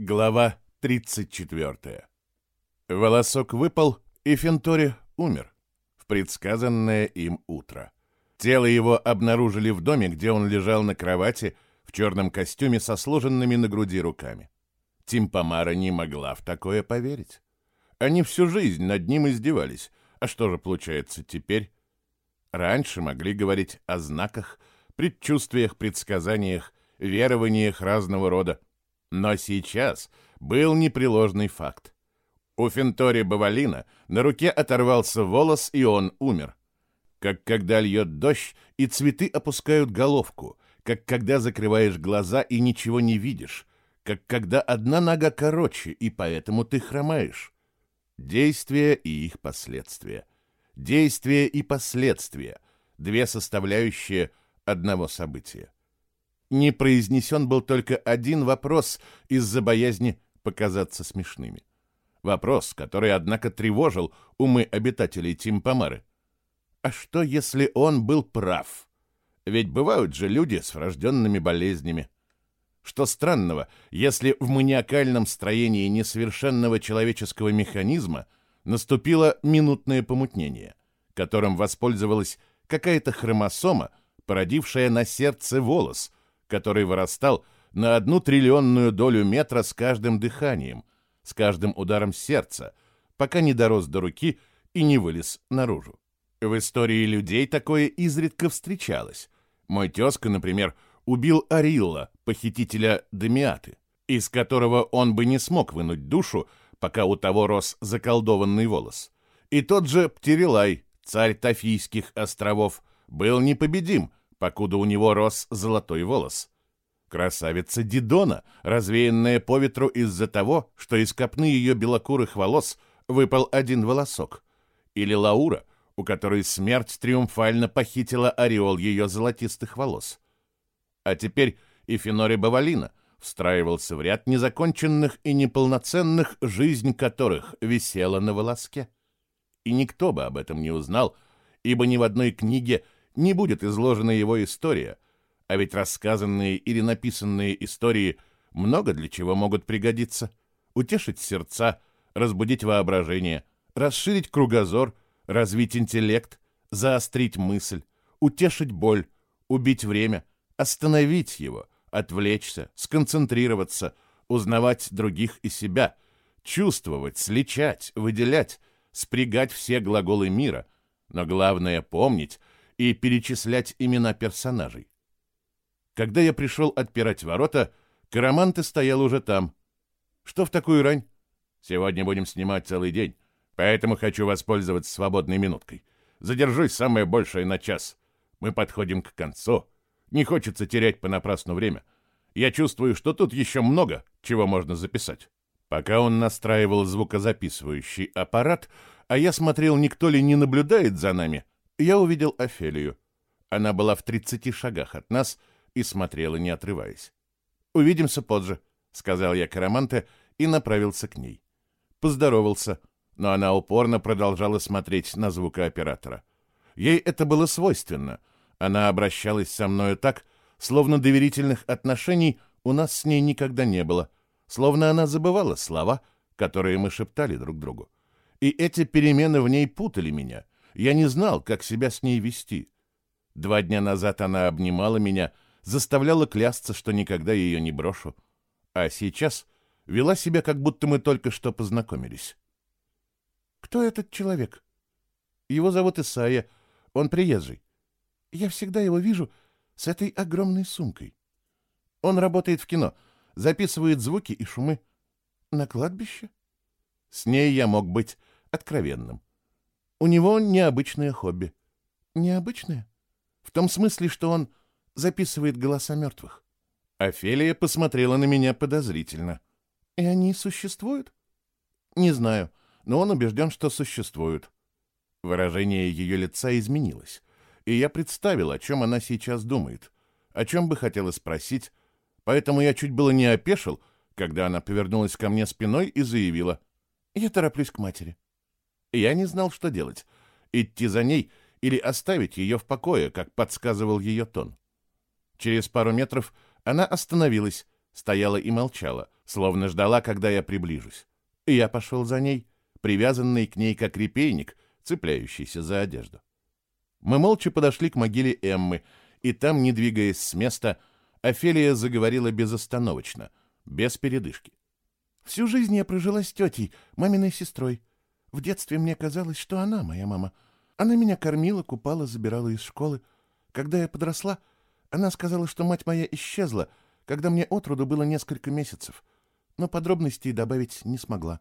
Глава 34. Волосок выпал, и Фентори умер в предсказанное им утро. Тело его обнаружили в доме, где он лежал на кровати в черном костюме со сложенными на груди руками. Тимпомара не могла в такое поверить. Они всю жизнь над ним издевались. А что же получается теперь? Раньше могли говорить о знаках, предчувствиях, предсказаниях, верованиях разного рода. Но сейчас был непреложный факт. У Фентори Бавалина на руке оторвался волос, и он умер. Как когда льет дождь, и цветы опускают головку, как когда закрываешь глаза и ничего не видишь, как когда одна нога короче, и поэтому ты хромаешь. Действия и их последствия. Действия и последствия — две составляющие одного события не произнесен был только один вопрос из-за боязни показаться смешными. Вопрос, который, однако, тревожил умы обитателей Тимпомары. А что, если он был прав? Ведь бывают же люди с врожденными болезнями. Что странного, если в маниакальном строении несовершенного человеческого механизма наступило минутное помутнение, которым воспользовалась какая-то хромосома, породившая на сердце волос — который вырастал на одну триллионную долю метра с каждым дыханием, с каждым ударом сердца, пока не дорос до руки и не вылез наружу. В истории людей такое изредка встречалось. Мой тезка, например, убил Арилла, похитителя Демиаты, из которого он бы не смог вынуть душу, пока у того рос заколдованный волос. И тот же Птерилай, царь Тафийских островов, был непобедим, покуда у него рос золотой волос. Красавица Дидона, развеянная по ветру из-за того, что из копны ее белокурых волос выпал один волосок. Или Лаура, у которой смерть триумфально похитила ореол ее золотистых волос. А теперь и Фенори Бавалина встраивался в ряд незаконченных и неполноценных, жизнь которых висела на волоске. И никто бы об этом не узнал, ибо ни в одной книге не будет изложена его история, а ведь рассказанные или написанные истории много для чего могут пригодиться. Утешить сердца, разбудить воображение, расширить кругозор, развить интеллект, заострить мысль, утешить боль, убить время, остановить его, отвлечься, сконцентрироваться, узнавать других и себя, чувствовать, сличать, выделять, спрягать все глаголы мира, но главное помнить, и перечислять имена персонажей. Когда я пришел отпирать ворота, Караманте стоял уже там. Что в такую рань? Сегодня будем снимать целый день, поэтому хочу воспользоваться свободной минуткой. Задержусь самое большее на час. Мы подходим к концу. Не хочется терять понапрасну время. Я чувствую, что тут еще много, чего можно записать. Пока он настраивал звукозаписывающий аппарат, а я смотрел, никто ли не наблюдает за нами, я увидел Офелию. Она была в 30 шагах от нас и смотрела, не отрываясь. «Увидимся позже», — сказал я Караманте и направился к ней. Поздоровался, но она упорно продолжала смотреть на звукооператора. Ей это было свойственно. Она обращалась со мною так, словно доверительных отношений у нас с ней никогда не было, словно она забывала слова, которые мы шептали друг другу. И эти перемены в ней путали меня — я не знал, как себя с ней вести. Два дня назад она обнимала меня, заставляла клясться, что никогда ее не брошу. А сейчас вела себя, как будто мы только что познакомились. «Кто этот человек?» «Его зовут Исайя. Он приезжий. Я всегда его вижу с этой огромной сумкой. Он работает в кино, записывает звуки и шумы. На кладбище?» С ней я мог быть откровенным. У него необычное хобби. Необычное? В том смысле, что он записывает голоса мертвых. Офелия посмотрела на меня подозрительно. И они существуют? Не знаю, но он убежден, что существуют. Выражение ее лица изменилось, и я представил, о чем она сейчас думает, о чем бы хотела спросить, поэтому я чуть было не опешил, когда она повернулась ко мне спиной и заявила, «Я тороплюсь к матери». Я не знал, что делать. Идти за ней или оставить ее в покое, как подсказывал ее тон. Через пару метров она остановилась, стояла и молчала, словно ждала, когда я приближусь. Я пошел за ней, привязанный к ней как репейник, цепляющийся за одежду. Мы молча подошли к могиле Эммы, и там, не двигаясь с места, Офелия заговорила безостановочно, без передышки. «Всю жизнь я прожила с тетей, маминой сестрой. В детстве мне казалось, что она моя мама. Она меня кормила, купала, забирала из школы. Когда я подросла, она сказала, что мать моя исчезла, когда мне от роду было несколько месяцев, но подробностей добавить не смогла.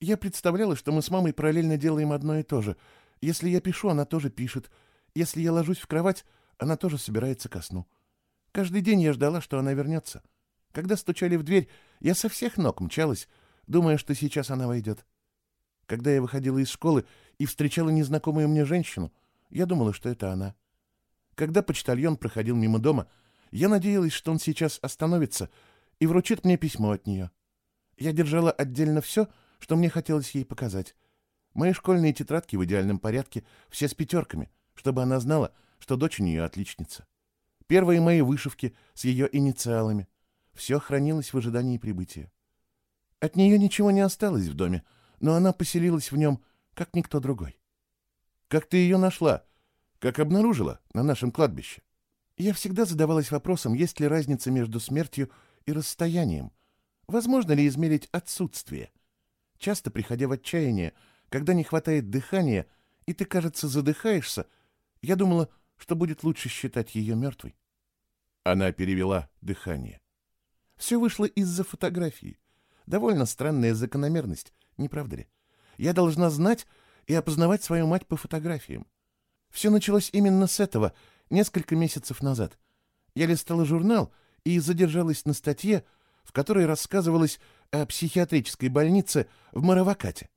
Я представляла, что мы с мамой параллельно делаем одно и то же. Если я пишу, она тоже пишет. Если я ложусь в кровать, она тоже собирается ко сну. Каждый день я ждала, что она вернется. Когда стучали в дверь, я со всех ног мчалась, думая, что сейчас она войдет. Когда я выходила из школы и встречала незнакомую мне женщину, я думала, что это она. Когда почтальон проходил мимо дома, я надеялась, что он сейчас остановится и вручит мне письмо от нее. Я держала отдельно все, что мне хотелось ей показать. Мои школьные тетрадки в идеальном порядке, все с пятерками, чтобы она знала, что дочь у нее отличница. Первые мои вышивки с ее инициалами. Все хранилось в ожидании прибытия. От нее ничего не осталось в доме, но она поселилась в нем, как никто другой. Как ты ее нашла? Как обнаружила на нашем кладбище? Я всегда задавалась вопросом, есть ли разница между смертью и расстоянием. Возможно ли измерить отсутствие? Часто, приходя в отчаяние, когда не хватает дыхания, и ты, кажется, задыхаешься, я думала, что будет лучше считать ее мертвой. Она перевела дыхание. Все вышло из-за фотографии. Довольно странная закономерность, не правда ли? Я должна знать и опознавать свою мать по фотографиям. Все началось именно с этого — несколько месяцев назад. Я листала журнал и задержалась на статье, в которой рассказывалось о психиатрической больнице в Маравакате.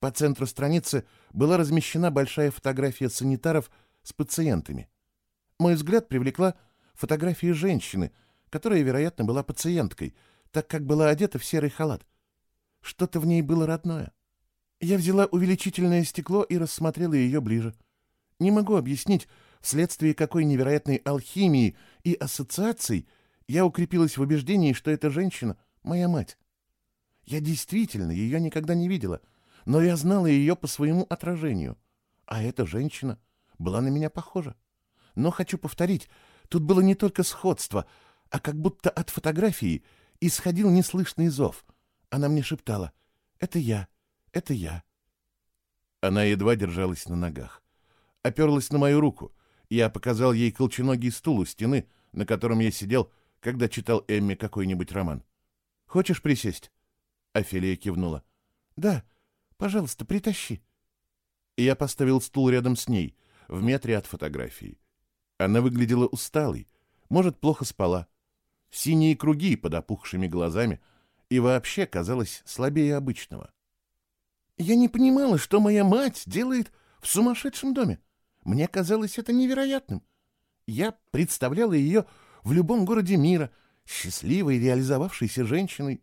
По центру страницы была размещена большая фотография санитаров с пациентами. Мой взгляд привлекла фотография женщины, которая, вероятно, была пациенткой, так как была одета в серый халат. Что-то в ней было родное. Я взяла увеличительное стекло и рассмотрела ее ближе. Не могу объяснить, Вследствие какой невероятной алхимии и ассоциаций я укрепилась в убеждении, что эта женщина — моя мать. Я действительно ее никогда не видела, но я знала ее по своему отражению. А эта женщина была на меня похожа. Но хочу повторить, тут было не только сходство, а как будто от фотографии исходил неслышный зов. Она мне шептала «Это я, это я». Она едва держалась на ногах. Оперлась на мою руку — я показал ей колченогий стул у стены, на котором я сидел, когда читал Эмми какой-нибудь роман. «Хочешь присесть?» Офелия кивнула. «Да, пожалуйста, притащи». Я поставил стул рядом с ней, в метре от фотографии. Она выглядела усталой, может, плохо спала. Синие круги под опухшими глазами и вообще казалась слабее обычного. «Я не понимала, что моя мать делает в сумасшедшем доме», мне казалось это невероятным. Я представляла ее в любом городе мира, счастливой, реализовавшейся женщиной.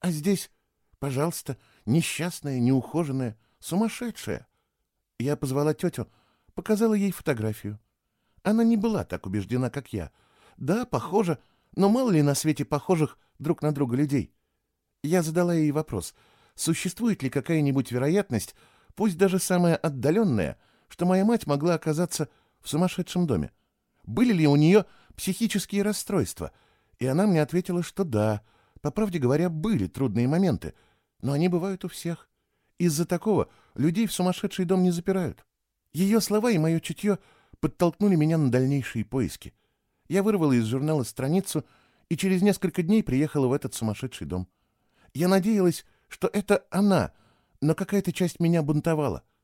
А здесь, пожалуйста, несчастная, неухоженная, сумасшедшая. Я позвала тетю, показала ей фотографию. Она не была так убеждена, как я. Да, похоже, но мало ли на свете похожих друг на друга людей. Я задала ей вопрос, существует ли какая-нибудь вероятность, пусть даже самая отдаленная, что моя мать могла оказаться в сумасшедшем доме. Были ли у нее психические расстройства? И она мне ответила, что да. По правде говоря, были трудные моменты, но они бывают у всех. Из-за такого людей в сумасшедший дом не запирают. Ее слова и мое чутье подтолкнули меня на дальнейшие поиски. Я вырвала из журнала страницу и через несколько дней приехала в этот сумасшедший дом. Я надеялась, что это она, но какая-то часть меня бунтовала —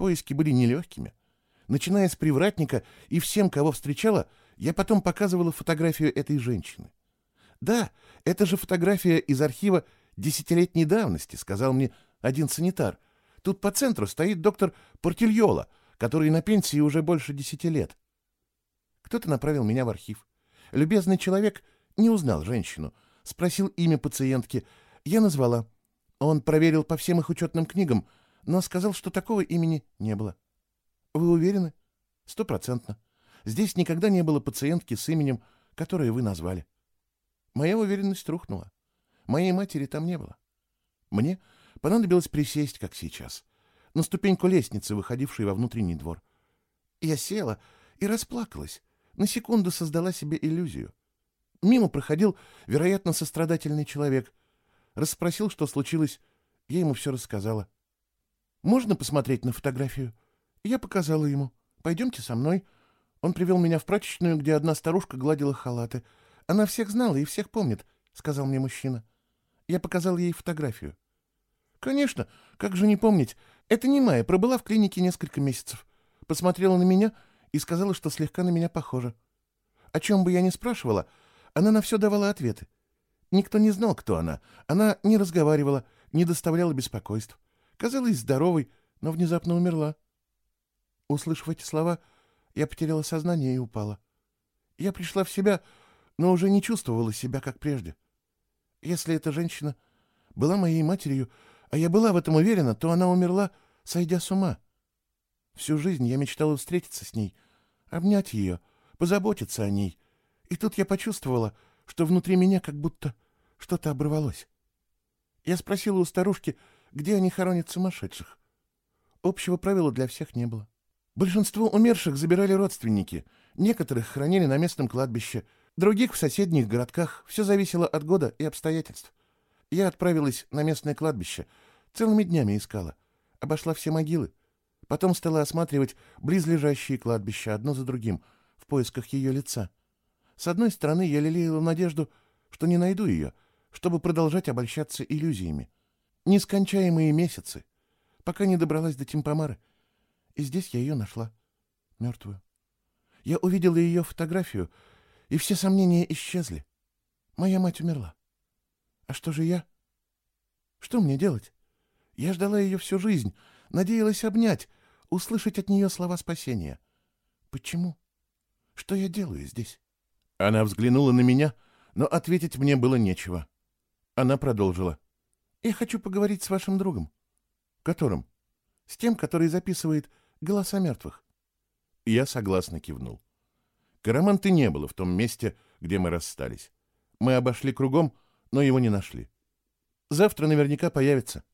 Поиски были нелегкими. Начиная с привратника и всем, кого встречала, я потом показывала фотографию этой женщины. «Да, это же фотография из архива десятилетней давности», — сказал мне один санитар. «Тут по центру стоит доктор Портильола, который на пенсии уже больше десяти лет». Кто-то направил меня в архив. Любезный человек не узнал женщину. Спросил имя пациентки. Я назвала. Он проверил по всем их учетным книгам — но сказал, что такого имени не было. Вы уверены? Стопроцентно. Здесь никогда не было пациентки с именем, которое вы назвали. Моя уверенность рухнула. Моей матери там не было. Мне понадобилось присесть, как сейчас, на ступеньку лестницы, выходившей во внутренний двор. Я села и расплакалась, на секунду создала себе иллюзию. Мимо проходил, вероятно, сострадательный человек. Расспросил, что случилось. Я ему все рассказала. «Можно посмотреть на фотографию?» Я показала ему. «Пойдемте со мной». Он привел меня в прачечную, где одна старушка гладила халаты. Она всех знала и всех помнит, — сказал мне мужчина. Я показал ей фотографию. Конечно, как же не помнить. Это не Майя, пробыла в клинике несколько месяцев. Посмотрела на меня и сказала, что слегка на меня похожа. О чем бы я ни спрашивала, она на все давала ответы. Никто не знал, кто она. Она не разговаривала, не доставляла беспокойств. Казалась здоровой, но внезапно умерла. Услышав эти слова, я потеряла сознание и упала. Я пришла в себя, но уже не чувствовала себя, как прежде. Если эта женщина была моей матерью, а я была в этом уверена, то она умерла, сойдя с ума. Всю жизнь я мечтала встретиться с ней, обнять ее, позаботиться о ней. И тут я почувствовала, что внутри меня как будто что-то оборвалось. Я спросила у старушки, где они хоронят сумасшедших. Общего правила для всех не было. Большинство умерших забирали родственники, некоторых хранили на местном кладбище, других в соседних городках. Все зависело от года и обстоятельств. Я отправилась на местное кладбище, целыми днями искала, обошла все могилы. Потом стала осматривать близлежащие кладбища одно за другим, в поисках ее лица. С одной стороны, я лелеяла надежду, что не найду ее, чтобы продолжать обольщаться иллюзиями. Нескончаемые месяцы, пока не добралась до Тимпомары. И здесь я ее нашла, мертвую. Я увидела ее фотографию, и все сомнения исчезли. Моя мать умерла. А что же я? Что мне делать? Я ждала ее всю жизнь, надеялась обнять, услышать от нее слова спасения. Почему? Что я делаю здесь? Она взглянула на меня, но ответить мне было нечего. Она продолжила. Я хочу поговорить с вашим другом. Которым? С тем, который записывает голоса мертвых. Я согласно кивнул. Караманты не было в том месте, где мы расстались. Мы обошли кругом, но его не нашли. Завтра наверняка появится.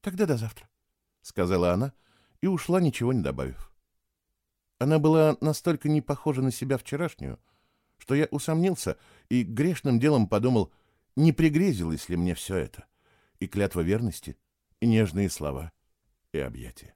Тогда до завтра, — сказала она и ушла, ничего не добавив. Она была настолько не похожа на себя вчерашнюю, что я усомнился и грешным делом подумал, не пригрезилось ли мне все это, и клятва верности, и нежные слова, и объятия.